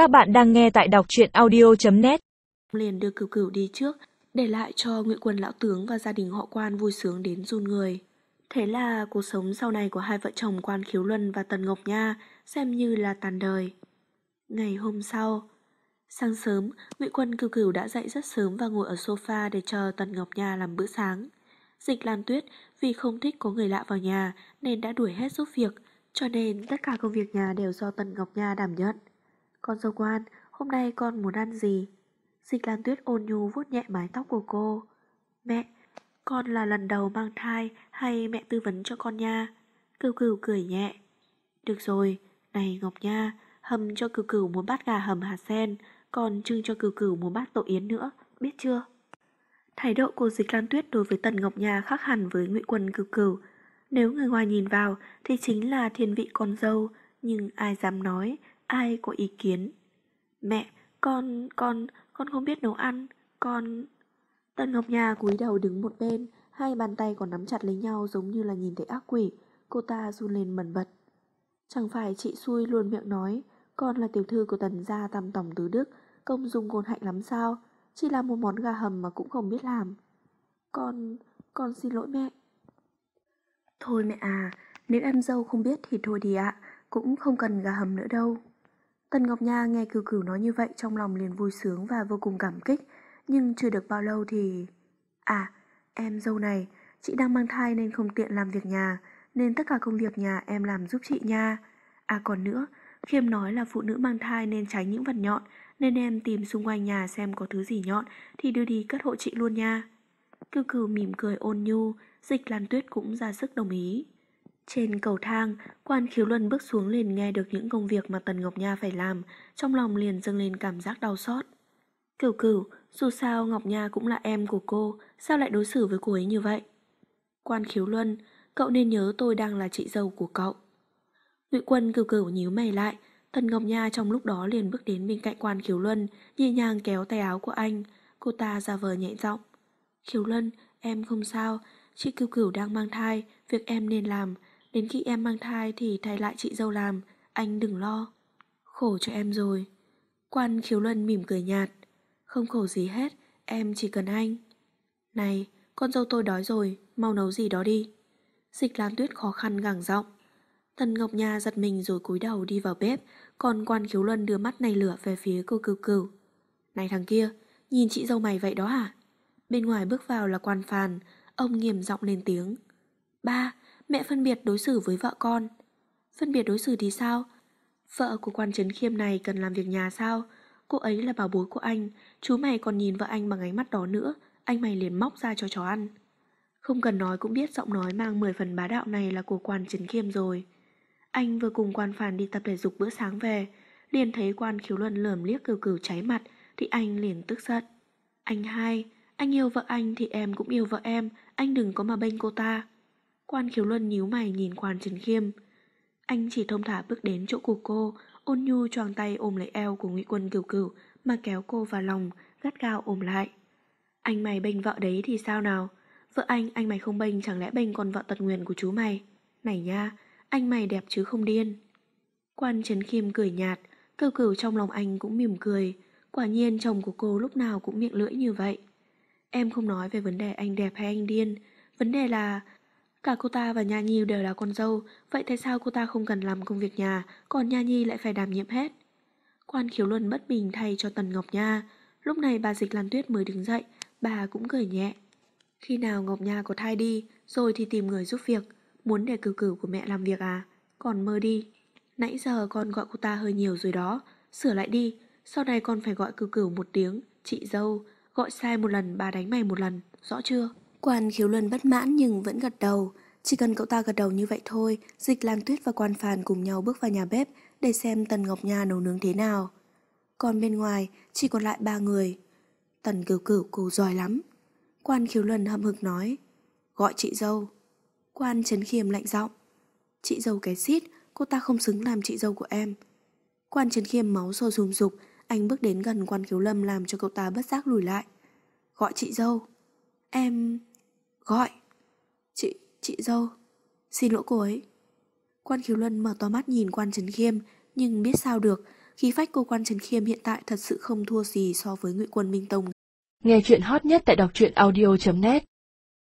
Các bạn đang nghe tại đọc truyện audio.net Liền đưa cửu cửu đi trước, để lại cho Nguyễn Quân Lão Tướng và gia đình họ quan vui sướng đến run người. Thế là cuộc sống sau này của hai vợ chồng quan khiếu luân và Tần Ngọc Nha xem như là tàn đời. Ngày hôm sau, sáng sớm, Nguyễn Quân cửu cửu đã dậy rất sớm và ngồi ở sofa để chờ Tần Ngọc Nha làm bữa sáng. Dịch Lan Tuyết vì không thích có người lạ vào nhà nên đã đuổi hết giúp việc, cho nên tất cả công việc nhà đều do Tần Ngọc Nha đảm nhận. Con dâu quan, hôm nay con muốn ăn gì? Dịch Lan Tuyết ôn nhu vuốt nhẹ mái tóc của cô. Mẹ, con là lần đầu mang thai hay mẹ tư vấn cho con nha? Cửu cửu cười nhẹ. Được rồi, này Ngọc Nha, hầm cho cửu cửu một bát gà hầm hạt sen, còn trưng cho cửu cửu một bát tổ yến nữa, biết chưa? Thái độ của Dịch Lan Tuyết đối với Tần Ngọc Nha khác hẳn với Ngụy Quân cửu cửu. Nếu người ngoài nhìn vào thì chính là thiên vị con dâu, nhưng ai dám nói, ai có ý kiến. Mẹ, con, con, con không biết nấu ăn, con... Tần Ngọc Nha cúi đầu đứng một bên, hai bàn tay còn nắm chặt lấy nhau giống như là nhìn thấy ác quỷ, cô ta run lên mẩn bật. Chẳng phải chị xui luôn miệng nói, con là tiểu thư của tần gia tam tổng tứ đức, công dung ngôn hạnh lắm sao, chỉ là một món gà hầm mà cũng không biết làm. Con, con xin lỗi mẹ. Thôi mẹ à, nếu em dâu không biết thì thôi đi ạ, cũng không cần gà hầm nữa đâu. Tần Ngọc Nha nghe cừu cừu nói như vậy trong lòng liền vui sướng và vô cùng cảm kích, nhưng chưa được bao lâu thì... À, em dâu này, chị đang mang thai nên không tiện làm việc nhà, nên tất cả công việc nhà em làm giúp chị nha. À còn nữa, Khiêm nói là phụ nữ mang thai nên tránh những vật nhọn, nên em tìm xung quanh nhà xem có thứ gì nhọn thì đưa đi cất hộ chị luôn nha. Cừu cừu mỉm cười ôn nhu, dịch lan tuyết cũng ra sức đồng ý. Trên cầu thang, quan khiếu luân bước xuống liền nghe được những công việc mà Tần Ngọc Nha phải làm, trong lòng liền dâng lên cảm giác đau xót. Cửu cửu, dù sao Ngọc Nha cũng là em của cô, sao lại đối xử với cô ấy như vậy? Quan khiếu luân, cậu nên nhớ tôi đang là chị dâu của cậu. Ngụy quân cửu cửu nhíu mày lại, Tần Ngọc Nha trong lúc đó liền bước đến bên cạnh quan khiếu luân, nhẹ nhàng kéo tay áo của anh, cô ta ra vờ nhẹ giọng. Khiếu luân, em không sao, chị cửu cửu đang mang thai, việc em nên làm, Đến khi em mang thai thì thay lại chị dâu làm, anh đừng lo. Khổ cho em rồi. Quan khiếu luân mỉm cười nhạt. Không khổ gì hết, em chỉ cần anh. Này, con dâu tôi đói rồi, mau nấu gì đó đi. Dịch lan tuyết khó khăn gẳng giọng. Tần Ngọc Nha giật mình rồi cúi đầu đi vào bếp, còn quan khiếu luân đưa mắt này lửa về phía cô cừu cừu. Này thằng kia, nhìn chị dâu mày vậy đó hả? Bên ngoài bước vào là quan phàn, ông nghiêm giọng lên tiếng. Ba, mẹ phân biệt đối xử với vợ con. Phân biệt đối xử thì sao? Vợ của quan trấn khiêm này cần làm việc nhà sao? Cô ấy là bảo bối của anh, chú mày còn nhìn vợ anh bằng ánh mắt đó nữa, anh mày liền móc ra cho chó ăn. Không cần nói cũng biết giọng nói mang 10 phần bá đạo này là của quan trấn khiêm rồi. Anh vừa cùng quan phản đi tập thể dục bữa sáng về, liền thấy quan khiếu luân lườm liếc cừu cừu cháy mặt, thì anh liền tức giận. Anh hai, anh yêu vợ anh thì em cũng yêu vợ em, anh đừng có mà bênh cô ta. Quan khiếu luân nhíu mày nhìn quan Trần Khiêm. Anh chỉ thông thả bước đến chỗ của cô, ôn nhu choàng tay ôm lấy eo của ngụy quân cửu cửu mà kéo cô vào lòng, gắt gao ôm lại. Anh mày bênh vợ đấy thì sao nào? Vợ anh, anh mày không bênh chẳng lẽ bênh con vợ tật nguyền của chú mày? Này nha, anh mày đẹp chứ không điên. Quan Trấn Khiêm cười nhạt, cửu cửu trong lòng anh cũng mỉm cười. Quả nhiên chồng của cô lúc nào cũng miệng lưỡi như vậy. Em không nói về vấn đề anh đẹp hay anh điên. Vấn đề là Cả cô ta và Nha Nhi đều là con dâu, vậy tại sao cô ta không cần làm công việc nhà, còn Nha Nhi lại phải đảm nhiệm hết? Quan khiếu luân bất bình thay cho Tần Ngọc Nha. Lúc này bà Dịch Lan Tuyết mới đứng dậy, bà cũng cười nhẹ. Khi nào Ngọc Nha có thai đi, rồi thì tìm người giúp việc. Muốn để cửu cửu của mẹ làm việc à? Còn mơ đi. Nãy giờ con gọi cô ta hơi nhiều rồi đó. Sửa lại đi. Sau này con phải gọi cửu cửu một tiếng. Chị dâu. Gọi sai một lần bà đánh mày một lần. Rõ chưa? Quan khiếu luân bất mãn nhưng vẫn gật đầu. Chỉ cần cậu ta gật đầu như vậy thôi, Dịch Lan Tuyết và Quan Phàn cùng nhau bước vào nhà bếp để xem Tần Ngọc Nha nấu nướng thế nào. Còn bên ngoài chỉ còn lại ba người. Tần cửu cửu cô giỏi lắm. Quan khiếu luân hậm hực nói. Gọi chị dâu. Quan chấn Khiêm lạnh giọng. Chị dâu cái xít, cô ta không xứng làm chị dâu của em. Quan Trần Khiêm máu sôi rùm rục, anh bước đến gần quan khiếu lâm làm cho cậu ta bất giác lùi lại. Gọi chị dâu. Em... Gọi. Chị, chị dâu. Xin lỗi cô ấy. Quan khiếu luân mở to mắt nhìn quan trấn khiêm, nhưng biết sao được, Khí phách của quan Trần Khiêm hiện tại thật sự không thua gì so với ngụy quân Minh Tông. Nghe chuyện hot nhất tại đọc truyện audio.net